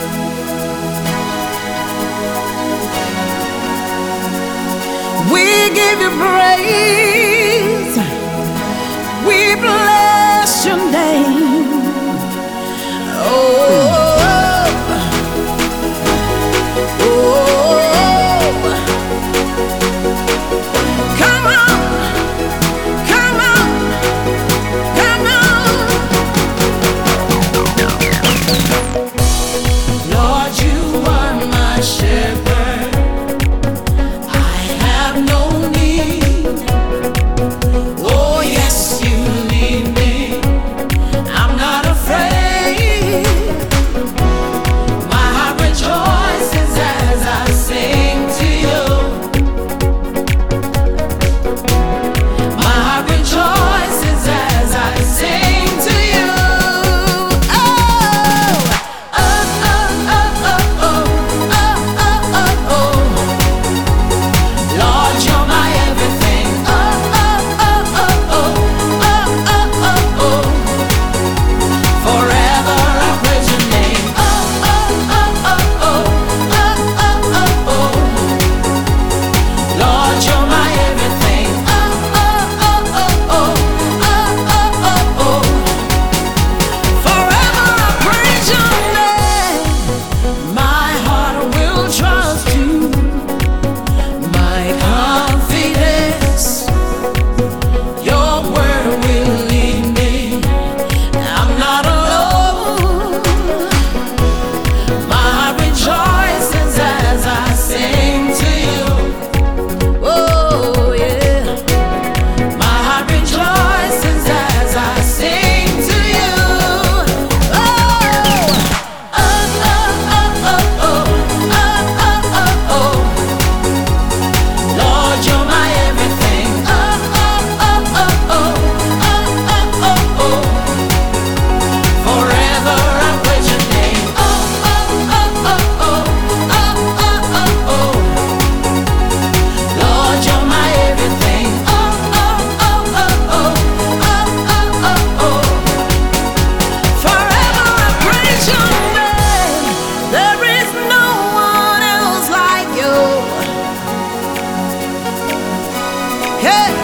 Bye. 耶。